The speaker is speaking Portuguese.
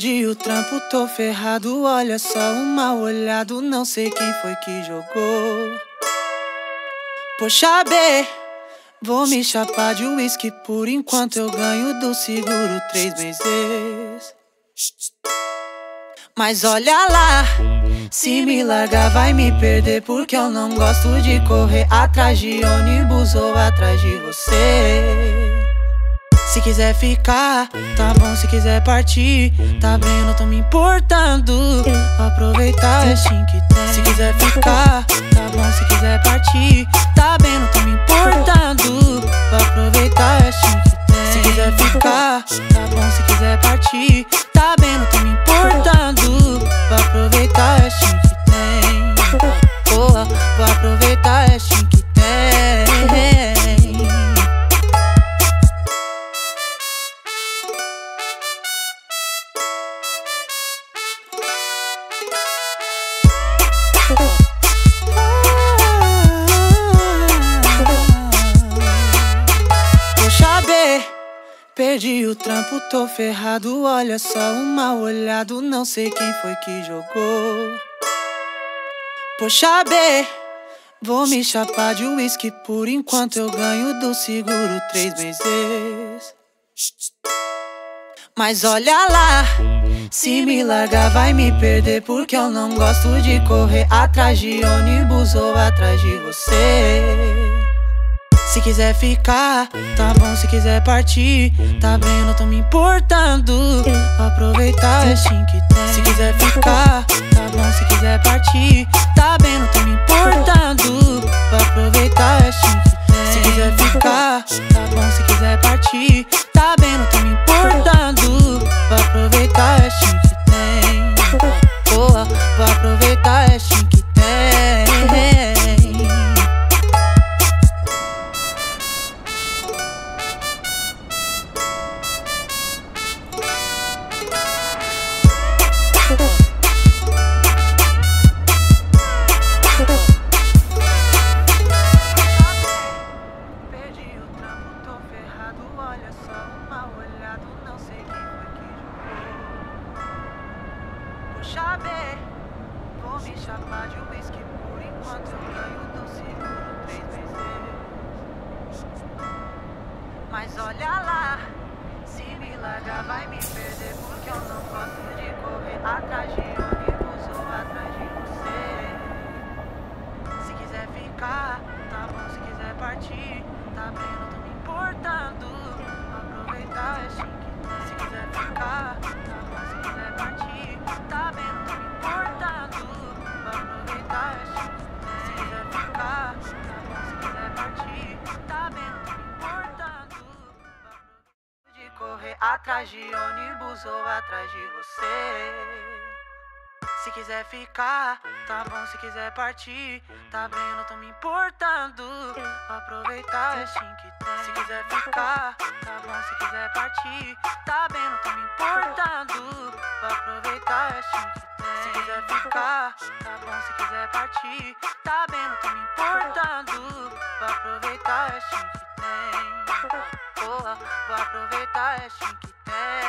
Perdi o trampo, tô ferrado. Olha só o mal olhado. Não sei quem foi que jogou. Poxa, B, vou me chapar de uísque por enquanto eu ganho do seguro três meses. Mas olha lá, se me largar vai me perder porque eu não gosto de correr atrás de ônibus ou atrás de você. Se quiser ficar, tá bom. Se quiser partir, tá bem, não tô me importando. Vou aproveitar é assim que tem. Se quiser ficar, tá bom. Se quiser partir, tá bem, não tô me importando. Vou aproveitar é assim que tem. Se quiser ficar, tá bom. Se quiser partir, tá bem, não tô me importando. Vou aproveitar é assim que tem. Boa, vou aproveitar é assim que tem. Perdi o trampo, tô ferrado. Olha só o mal olhado, não sei quem foi que jogou. Poxa, B, vou me chapar de uísque por enquanto eu ganho do seguro três meses. Mas olha lá, se me largar vai me perder porque eu não gosto de correr atrás de ônibus ou atrás de você. Se quiser ficar, tá bom. Se quiser partir, tá eu não tô me importando. Vou aproveitar é assim que tem. Se quiser ficar, tá bom. Se quiser partir, tá bem, não tô me importando. Vou aproveitar é assim que tem. Se quiser ficar, tá bom. Se quiser partir, tá bem, não tô Vou me chamar de uísque por enquanto eu ganho do seguro três vezes. Mas olha lá, se me largar vai me perder porque eu não gosto de correr atrás de ônibus ou atrás de você. Se quiser ficar, tá bom. Se quiser partir, tá bem, atrás de ônibus ou atrás de você. Se quiser ficar, tá bom. Se quiser partir, tá bem, eu não tô me importando. Aproveitar é assim que tem. Se quiser ficar, tá bom. Se quiser partir, tá bem, eu não tô me importando. Aproveitar é assim que tem. Se quiser ficar, tá bom. Se quiser partir, tá bem, eu não tô me importando. Aproveitar é assim que tem. Vou aproveitar é assim que tem.